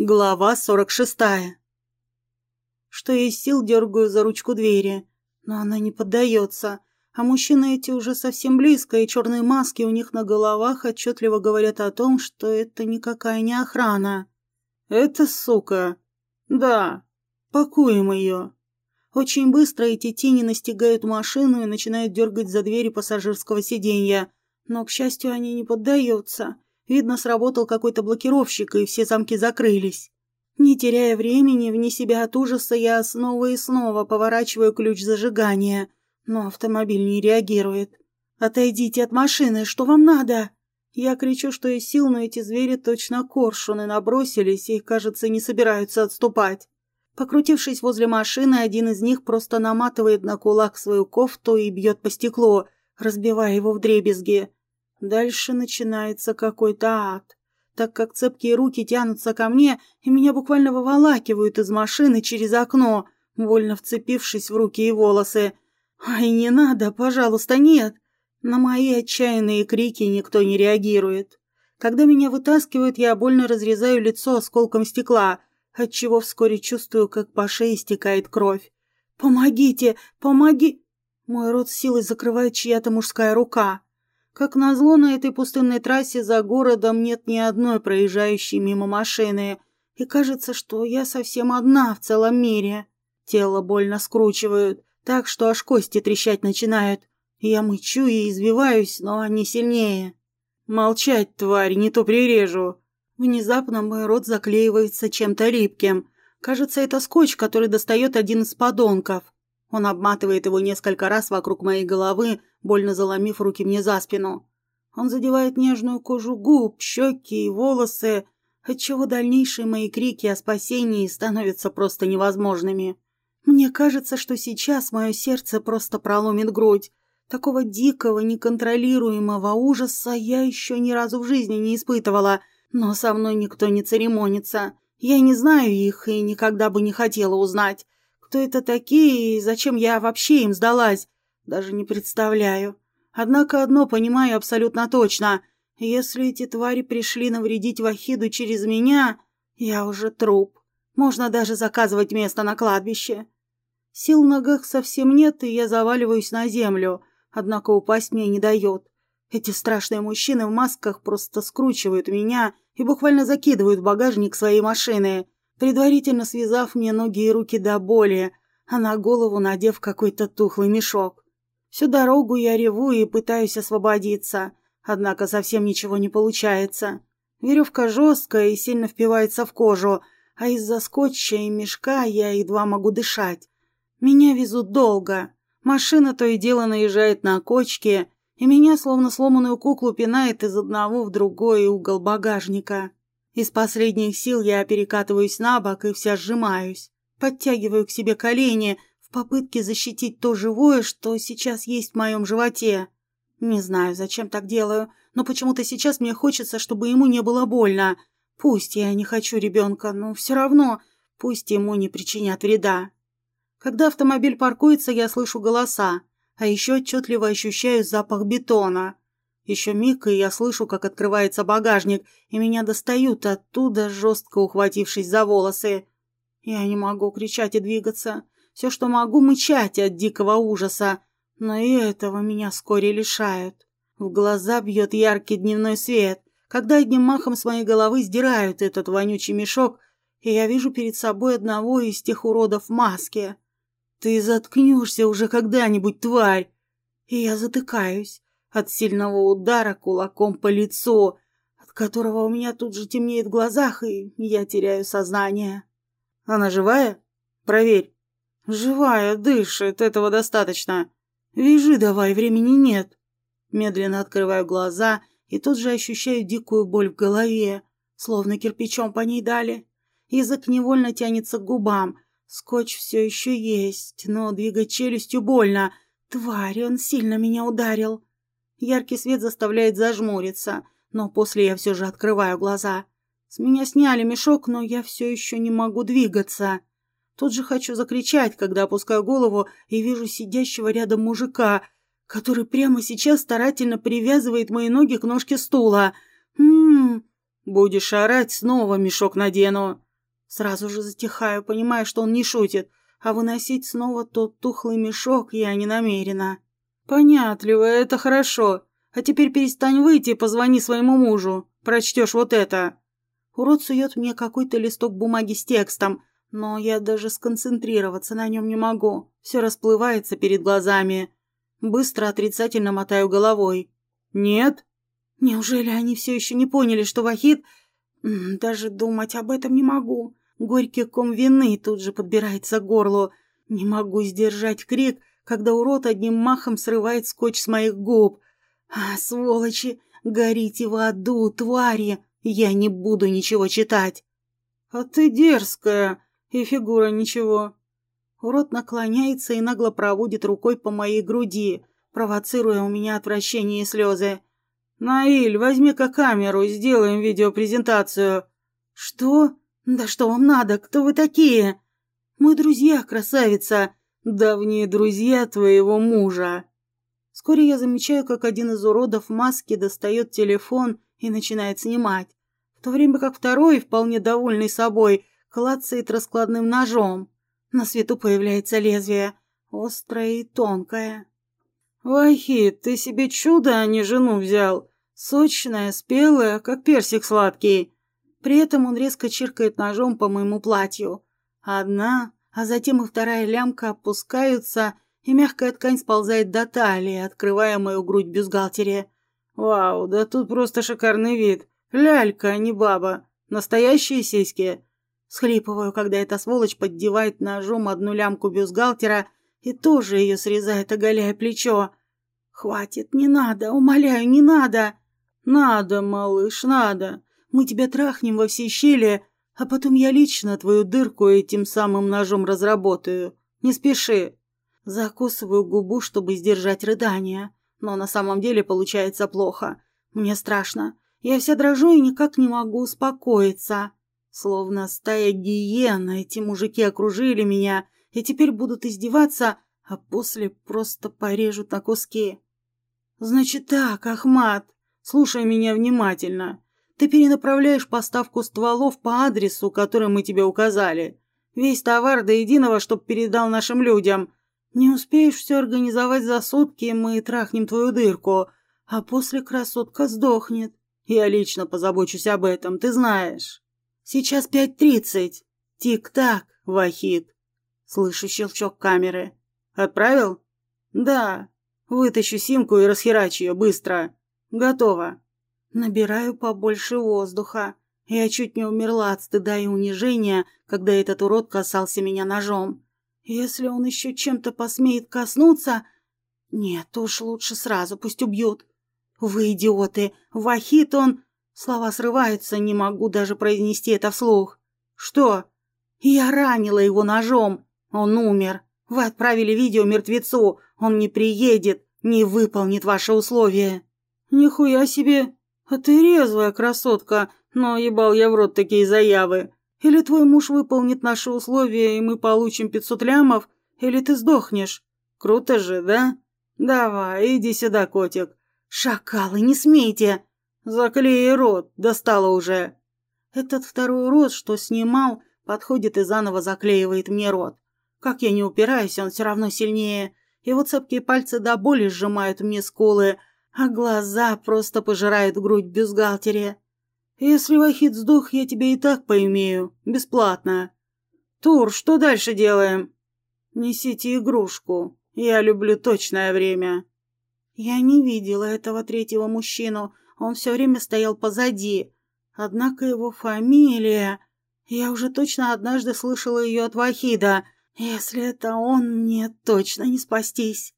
Глава сорок шестая. Что есть сил, дергаю за ручку двери, но она не поддается. А мужчины эти уже совсем близко, и черные маски у них на головах отчетливо говорят о том, что это никакая не охрана. Это сука. Да. Пакуем ее. Очень быстро эти тени настигают машину и начинают дергать за двери пассажирского сиденья. Но, к счастью, они не поддаются. Видно, сработал какой-то блокировщик, и все замки закрылись. Не теряя времени, вне себя от ужаса, я снова и снова поворачиваю ключ зажигания, но автомобиль не реагирует. «Отойдите от машины, что вам надо?» Я кричу, что из сил, но эти звери точно коршуны набросились и, кажется, не собираются отступать. Покрутившись возле машины, один из них просто наматывает на кулак свою кофту и бьет по стеклу, разбивая его в дребезги. Дальше начинается какой-то ад, так как цепкие руки тянутся ко мне и меня буквально выволакивают из машины через окно, больно вцепившись в руки и волосы. «Ай, не надо, пожалуйста, нет!» На мои отчаянные крики никто не реагирует. Когда меня вытаскивают, я больно разрезаю лицо осколком стекла, отчего вскоре чувствую, как по шее стекает кровь. «Помогите! Помоги!» Мой рот силой закрывает чья-то мужская рука. Как назло, на этой пустынной трассе за городом нет ни одной проезжающей мимо машины, и кажется, что я совсем одна в целом мире. Тело больно скручивают, так что аж кости трещать начинают. Я мычу и извиваюсь, но они сильнее. «Молчать, тварь, не то прирежу!» Внезапно мой рот заклеивается чем-то липким. Кажется, это скотч, который достает один из подонков. Он обматывает его несколько раз вокруг моей головы, больно заломив руки мне за спину. Он задевает нежную кожу губ, щеки и волосы, отчего дальнейшие мои крики о спасении становятся просто невозможными. Мне кажется, что сейчас мое сердце просто проломит грудь. Такого дикого, неконтролируемого ужаса я еще ни разу в жизни не испытывала, но со мной никто не церемонится. Я не знаю их и никогда бы не хотела узнать. Кто это такие и зачем я вообще им сдалась? Даже не представляю. Однако одно понимаю абсолютно точно. Если эти твари пришли навредить Вахиду через меня, я уже труп. Можно даже заказывать место на кладбище. Сил в ногах совсем нет, и я заваливаюсь на землю. Однако упасть мне не дает. Эти страшные мужчины в масках просто скручивают меня и буквально закидывают в багажник своей машины предварительно связав мне ноги и руки до боли, а на голову надев какой-то тухлый мешок. Всю дорогу я реву и пытаюсь освободиться, однако совсем ничего не получается. Веревка жесткая и сильно впивается в кожу, а из-за скотча и мешка я едва могу дышать. Меня везут долго. Машина то и дело наезжает на кочки, и меня, словно сломанную куклу, пинает из одного в другой угол багажника. Из последних сил я перекатываюсь на бок и вся сжимаюсь. Подтягиваю к себе колени в попытке защитить то живое, что сейчас есть в моем животе. Не знаю, зачем так делаю, но почему-то сейчас мне хочется, чтобы ему не было больно. Пусть я не хочу ребенка, но все равно пусть ему не причинят вреда. Когда автомобиль паркуется, я слышу голоса, а еще отчетливо ощущаю запах бетона. Еще миг, и я слышу, как открывается багажник, и меня достают оттуда, жестко ухватившись за волосы. Я не могу кричать и двигаться. Все, что могу, мычать от дикого ужаса. Но и этого меня вскоре лишают. В глаза бьет яркий дневной свет, когда одним махом с моей головы сдирают этот вонючий мешок, и я вижу перед собой одного из тех уродов в маске. «Ты заткнешься уже когда-нибудь, тварь!» И я затыкаюсь от сильного удара кулаком по лицу, от которого у меня тут же темнеет в глазах, и я теряю сознание. Она живая? Проверь. Живая, дышит, этого достаточно. Вяжи давай, времени нет. Медленно открываю глаза и тут же ощущаю дикую боль в голове, словно кирпичом по ней дали. Язык невольно тянется к губам. Скотч все еще есть, но двигать челюстью больно. Тварь, он сильно меня ударил. Яркий свет заставляет зажмуриться, но после я все же открываю глаза. С меня сняли мешок, но я все еще не могу двигаться. Тут же хочу закричать, когда опускаю голову и вижу сидящего рядом мужика, который прямо сейчас старательно привязывает мои ноги к ножке стула. Ммм, будешь орать, снова мешок надену. Сразу же затихаю, понимая, что он не шутит, а выносить снова тот тухлый мешок я не намерена. «Понятливо, это хорошо. А теперь перестань выйти и позвони своему мужу. Прочтешь вот это». Урод сует мне какой-то листок бумаги с текстом, но я даже сконцентрироваться на нем не могу. Все расплывается перед глазами. Быстро отрицательно мотаю головой. «Нет?» Неужели они все еще не поняли, что Вахид... Даже думать об этом не могу. Горький ком вины тут же подбирается к горлу. Не могу сдержать крик, когда урод одним махом срывает скотч с моих губ. А, сволочи, горите в аду, твари! Я не буду ничего читать. А ты дерзкая, и фигура ничего. Урод наклоняется и нагло проводит рукой по моей груди, провоцируя у меня отвращение и слезы. «Наиль, возьми-ка камеру, сделаем видеопрезентацию». «Что? Да что вам надо? Кто вы такие?» «Мы друзья, красавица. Давние друзья твоего мужа». Вскоре я замечаю, как один из уродов в маске достает телефон и начинает снимать, в то время как второй, вполне довольный собой, клацает раскладным ножом. На свету появляется лезвие, острое и тонкое. «Вахид, ты себе чудо, а не жену взял. Сочная, спелая, как персик сладкий». При этом он резко чиркает ножом по моему платью. Одна, а затем и вторая лямка опускаются, и мягкая ткань сползает до талии, открывая мою грудь бюстгальтере. «Вау, да тут просто шикарный вид. Лялька, а не баба. Настоящие сиськи». Схлипываю, когда эта сволочь поддевает ножом одну лямку бюстгальтера и тоже ее срезает, оголяя плечо. «Хватит, не надо, умоляю, не надо!» «Надо, малыш, надо. Мы тебя трахнем во всей щели, а потом я лично твою дырку этим самым ножом разработаю. Не спеши». Закусываю губу, чтобы сдержать рыдания, но на самом деле получается плохо. Мне страшно. Я вся дрожу и никак не могу успокоиться. Словно стая гиен, эти мужики окружили меня и теперь будут издеваться, а после просто порежут на куски. «Значит так, Ахмат, слушай меня внимательно. Ты перенаправляешь поставку стволов по адресу, который мы тебе указали. Весь товар до единого, чтоб передал нашим людям. Не успеешь все организовать за сутки, мы трахнем твою дырку, а после красотка сдохнет. Я лично позабочусь об этом, ты знаешь. Сейчас пять тридцать. Тик-так, Вахид. Слышу щелчок камеры. Отправил? Да. Вытащу симку и расхерачу ее быстро. Готово. Набираю побольше воздуха. Я чуть не умерла от стыда и унижения, когда этот урод касался меня ножом. Если он еще чем-то посмеет коснуться... Нет, уж лучше сразу, пусть убьют. Вы идиоты! Вахит он... Слова срываются, не могу даже произнести это вслух. Что? Я ранила его ножом. Он умер. Вы отправили видео мертвецу. Он не приедет, не выполнит ваши условия. Нихуя себе. А ты резвая красотка, но ебал я в рот такие заявы. Или твой муж выполнит наши условия, и мы получим пятьсот лямов, или ты сдохнешь. Круто же, да? Давай, иди сюда, котик. Шакалы, не смейте. Заклеи рот, достало уже. Этот второй рот, что снимал, подходит и заново заклеивает мне рот. Как я не упираюсь, он все равно сильнее. Его цепкие пальцы до боли сжимают мне скулы, а глаза просто пожирают грудь бюстгальтере. Если Вахид сдох, я тебя и так поимею. Бесплатно. Тур, что дальше делаем? Несите игрушку. Я люблю точное время. Я не видела этого третьего мужчину. Он все время стоял позади. Однако его фамилия... Я уже точно однажды слышала ее от Вахида. Если это он, мне точно не спастись.